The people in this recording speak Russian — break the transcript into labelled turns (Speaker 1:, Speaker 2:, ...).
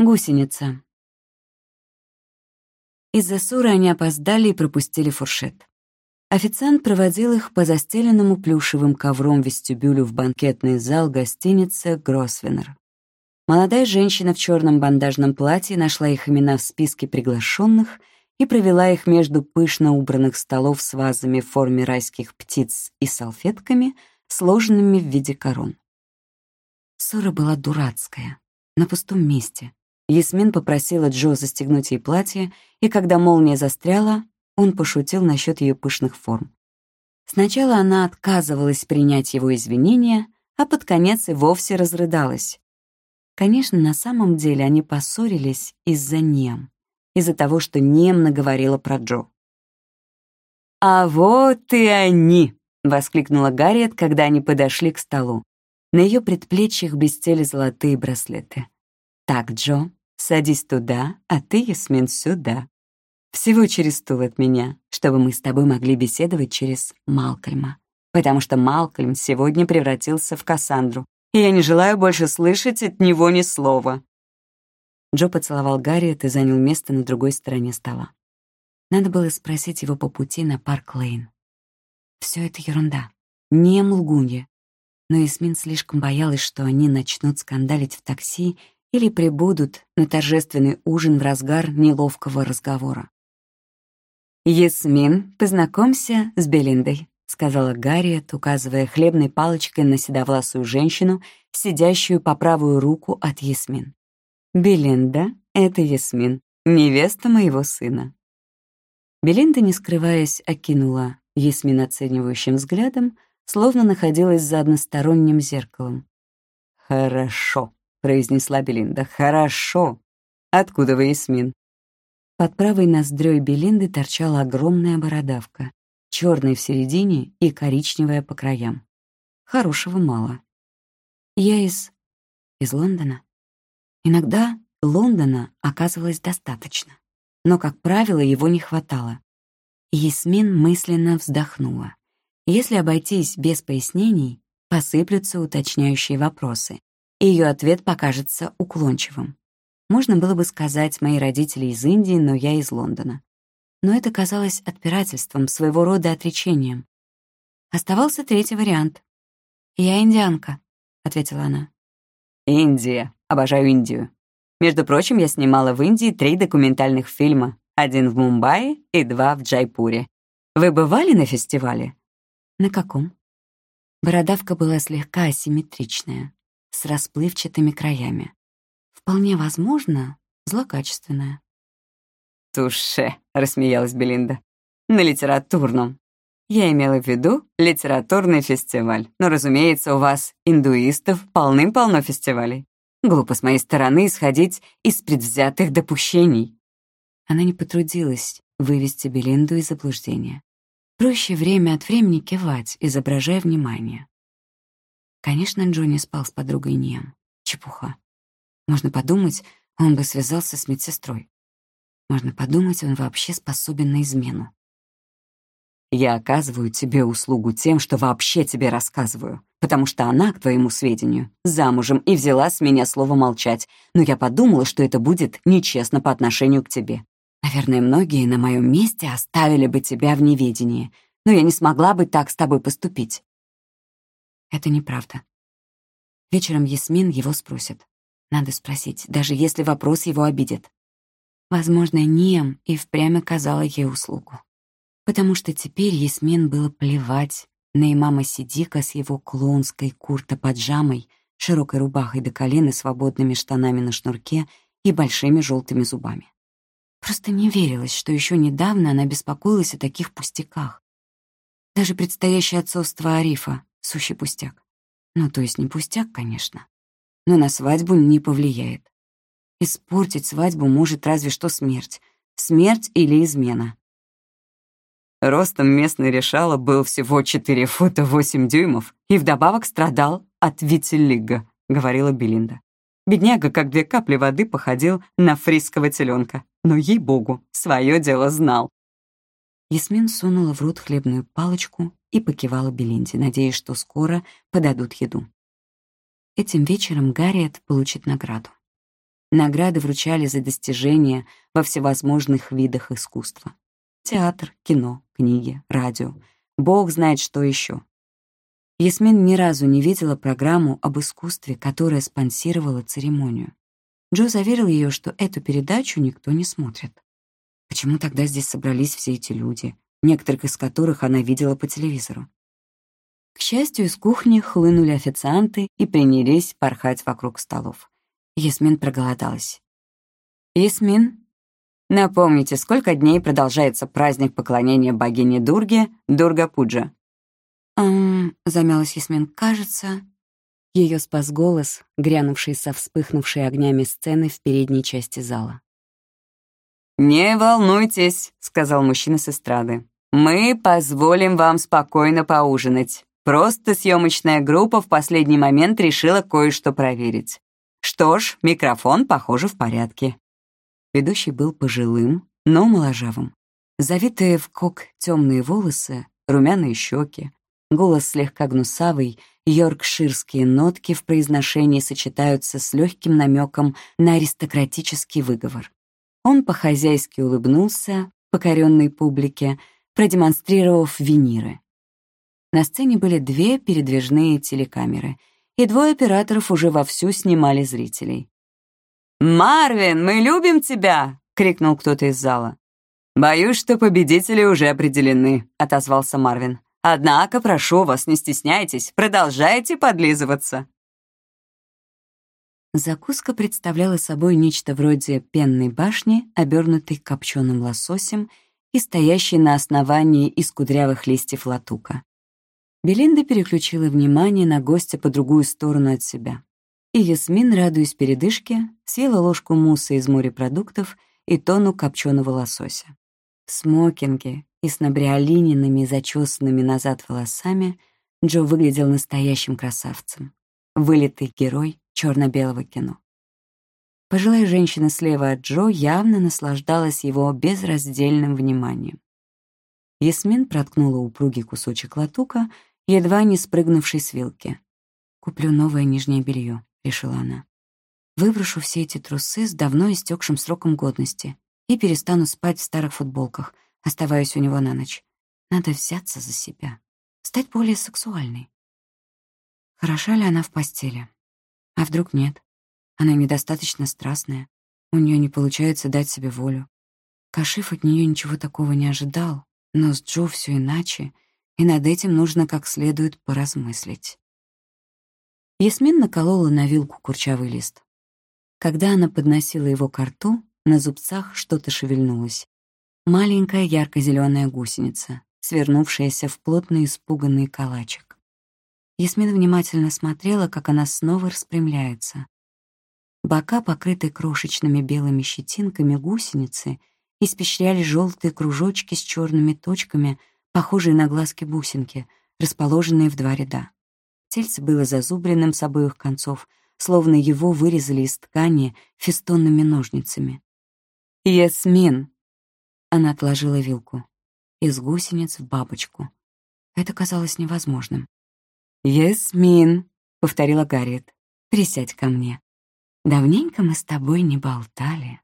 Speaker 1: Гусеница. Из-за ссоры они опоздали и пропустили фуршет. Официант проводил их по застеленному плюшевым ковром вестибюлю в банкетный зал гостиницы «Гросвеннер». Молодая женщина в черном бандажном платье нашла их имена в списке приглашенных и провела их между пышно убранных столов с вазами в форме райских птиц и салфетками, сложенными в виде корон. Ссора была дурацкая, на пустом месте. Ясмин попросила Джо застегнуть ей платье, и когда молния застряла, он пошутил насчет ее пышных форм. Сначала она отказывалась принять его извинения, а под конец и вовсе разрыдалась. Конечно, на самом деле они поссорились из-за Нем, из-за того, что Нем наговорила про Джо. «А вот и они!» — воскликнула Гарриет, когда они подошли к столу. На ее предплечьях блестели золотые браслеты. «Так, Джо, садись туда, а ты, Ясмин, сюда. Всего через стул от меня, чтобы мы с тобой могли беседовать через Малкольма. Потому что Малкольм сегодня превратился в Кассандру, и я не желаю больше слышать от него ни слова». Джо поцеловал Гарриет и занял место на другой стороне стола. Надо было спросить его по пути на Парк-Лейн. Все это ерунда. Не лгунья но Ясмин слишком боялась, что они начнут скандалить в такси или прибудут на торжественный ужин в разгар неловкого разговора. «Ясмин, познакомься с Белиндой», — сказала Гарриет, указывая хлебной палочкой на седовласую женщину, сидящую по правую руку от Ясмин. «Белинда — это Ясмин, невеста моего сына». Белинда, не скрываясь, окинула Ясмин оценивающим взглядом, словно находилась за односторонним зеркалом. «Хорошо», — произнесла Белинда, — «хорошо. Откуда вы, Ясмин?» Под правой ноздрёй Белинды торчала огромная бородавка, черная в середине и коричневая по краям. Хорошего мало. Я из... из Лондона. Иногда Лондона оказывалось достаточно, но, как правило, его не хватало. Ясмин мысленно вздохнула. Если обойтись без пояснений, посыплются уточняющие вопросы, и ее ответ покажется уклончивым. Можно было бы сказать «мои родители из Индии, но я из Лондона». Но это казалось отпирательством, своего рода отречением. Оставался третий вариант. «Я индианка», — ответила она. «Индия. Обожаю Индию. Между прочим, я снимала в Индии три документальных фильма. Один в Мумбаи и два в Джайпуре. Вы бывали на фестивале?» На каком? Бородавка была слегка асимметричная, с расплывчатыми краями. Вполне возможно, злокачественная. «Туше», — рассмеялась Белинда. «На литературном. Я имела в виду литературный фестиваль. Но, разумеется, у вас, индуистов, полным-полно фестивалей. Глупо с моей стороны исходить из предвзятых допущений». Она не потрудилась вывести Белинду из заблуждения. Проще время от времени кивать, изображая внимание. Конечно, Джонни спал с подругой Нием. Чепуха. Можно подумать, он бы связался с медсестрой. Можно подумать, он вообще способен на измену. Я оказываю тебе услугу тем, что вообще тебе рассказываю, потому что она, к твоему сведению, замужем и взяла с меня слово молчать, но я подумала, что это будет нечестно по отношению к тебе. Наверное, многие на моем месте оставили бы тебя в неведении, но я не смогла бы так с тобой поступить. Это неправда. Вечером Ясмин его спросит. Надо спросить, даже если вопрос его обидит. Возможно, Нием и впрямь оказала ей услугу. Потому что теперь Ясмин было плевать на имама Сидика с его клоунской курто-поджамой, широкой рубахой до колена, свободными штанами на шнурке и большими желтыми зубами. Просто не верилось, что еще недавно она беспокоилась о таких пустяках. Даже предстоящее отцовство Арифа — сущий пустяк. Ну, то есть не пустяк, конечно, но на свадьбу не повлияет. Испортить свадьбу может разве что смерть. Смерть или измена. Ростом местный решала был всего 4 фута 8 дюймов и вдобавок страдал от витилиго, говорила Белинда. Бедняга, как две капли воды, походил на фрисского теленка но, ей-богу, свое дело знал. Ясмин сунула в рот хлебную палочку и покивала Белинде, надеясь, что скоро подадут еду. Этим вечером Гарриет получит награду. Награды вручали за достижения во всевозможных видах искусства. Театр, кино, книги, радио. Бог знает, что еще. Ясмин ни разу не видела программу об искусстве, которая спонсировала церемонию. Джо заверил ее, что эту передачу никто не смотрит. Почему тогда здесь собрались все эти люди, некоторых из которых она видела по телевизору? К счастью, из кухни хлынули официанты и принялись порхать вокруг столов. Ясмин проголодалась. «Ясмин, напомните, сколько дней продолжается праздник поклонения богине Дурге, Дурга-Пуджа?»
Speaker 2: «Эм...» — замялась Ясмин. «Кажется...» Ее спас голос, грянувший со вспыхнувшей огнями сцены в передней части зала.
Speaker 1: «Не волнуйтесь», — сказал мужчина с эстрады. «Мы позволим вам спокойно поужинать. Просто съемочная группа в последний момент решила кое-что проверить. Что ж, микрофон, похоже, в порядке». Ведущий был пожилым, но моложавым. Завитые в кок темные волосы, румяные щеки, голос слегка гнусавый, йоркширские нотки в произношении сочетаются с легким намеком на аристократический выговор. Он по-хозяйски улыбнулся покоренной публике, продемонстрировав виниры. На сцене были две передвижные телекамеры, и двое операторов уже вовсю снимали зрителей. «Марвин, мы любим тебя!» — крикнул кто-то из зала. «Боюсь, что победители уже определены», — отозвался Марвин. «Однако, прошу вас, не стесняйтесь, продолжайте подлизываться».
Speaker 2: Закуска представляла собой нечто вроде пенной башни, обернутой копченым лососем и стоящей на основании из кудрявых листьев латука. Белинда переключила внимание на гостя по другую сторону от себя. И Ясмин, радуясь передышке, съела ложку мусса из морепродуктов и тону копченого лосося. В смокинге и с набриолиненными зачесанными назад волосами Джо выглядел настоящим красавцем. Вылитый герой черно-белого кино. Пожилая женщина слева от Джо явно наслаждалась его безраздельным вниманием. Ясмин проткнула упругий кусочек латука, едва не спрыгнувший с вилки. «Куплю новое нижнее белье», — решила она. «Выброшу все эти трусы с давно истекшим сроком годности и перестану спать в старых футболках, оставаясь у него на ночь. Надо взяться за себя, стать более сексуальной». Хороша ли она в постели? А вдруг нет? Она недостаточно страстная, у нее не получается дать себе волю. Кашиф от нее ничего такого не ожидал, но с Джо все иначе, и над этим нужно как следует поразмыслить. Ясмин наколола на вилку курчавый лист. Когда она подносила его к рту, на зубцах что-то шевельнулось. Маленькая ярко-зеленая гусеница, свернувшаяся в плотный испуганный калачик. Ясмин внимательно смотрела, как она снова распрямляется. Бока, покрытые крошечными белыми щетинками гусеницы, испещряли желтые кружочки с черными точками, похожие на глазки-бусинки, расположенные в два ряда. Тельце было зазубренным с обоих концов, словно его вырезали из ткани фестонными ножницами. «Ясмин!» Она отложила вилку. Из гусениц в бабочку. Это казалось невозможным. «Ясмин», — повторила Гарриет, — «присядь ко мне. Давненько мы с тобой не болтали».